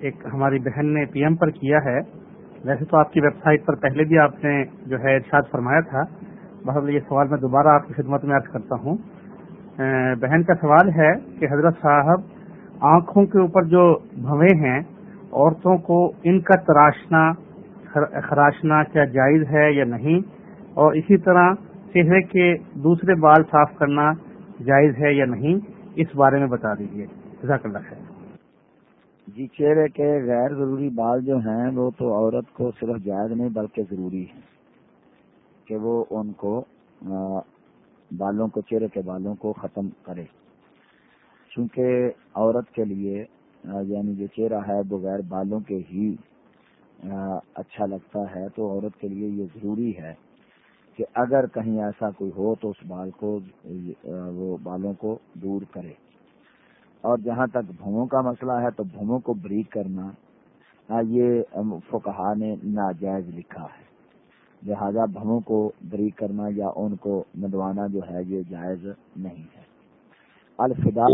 ایک ہماری بہن نے پی ایم پر کیا ہے۔ ویسے تو آپ کی ویب سائٹ پر پہلے بھی آپ نے جو ہے ارشاد فرمایا تھا۔ بہت یہ سوال میں دوبارہ آپ کی خدمت میں عرض کرتا ہوں۔ بہن کا سوال ہے کہ حضرت صاحب، آنکھوں کے اوپر جو بھویں ہیں، عورتوں کو ان کا تراشنا خراشنا کیا جائز ہے یا نہیں؟ اور اسی طرح چہرے کے دوسرے بال صاف کرنا جائز ہے یا نہیں؟ اس بارے میں بتا دیجیے جزاک اللہ خیر۔ جی چہرے کے غیر ضروری بال جو ہیں، وہ تو عورت کو صرف جائز نہیں، بلکہ ضروری ہے کہ وہ ان کو بالوں کو، چہرے کے بالوں کو ختم کرے۔ چونکہ عورت کے لیے یعنی جو چہرہ ہے بغیر بالوں کے ہی اچھا لگتا ہے۔ تو عورت کے لیے یہ ضروری ہے کہ اگر کہیں ایسا کوئی ہو، تو اس بال کو وہ بالوں کو دور کرے۔ اور جہاں تک بھوموں کا مسئلہ ہے تو بھوموں کو بریک کرنا یہ فکہ نے ناجائز لکھا ہے۔ لہذا بھوموں کو بریک کرنا یا ان کو مدوانا جو ہے، یہ جائز نہیں ہے۔ الفدا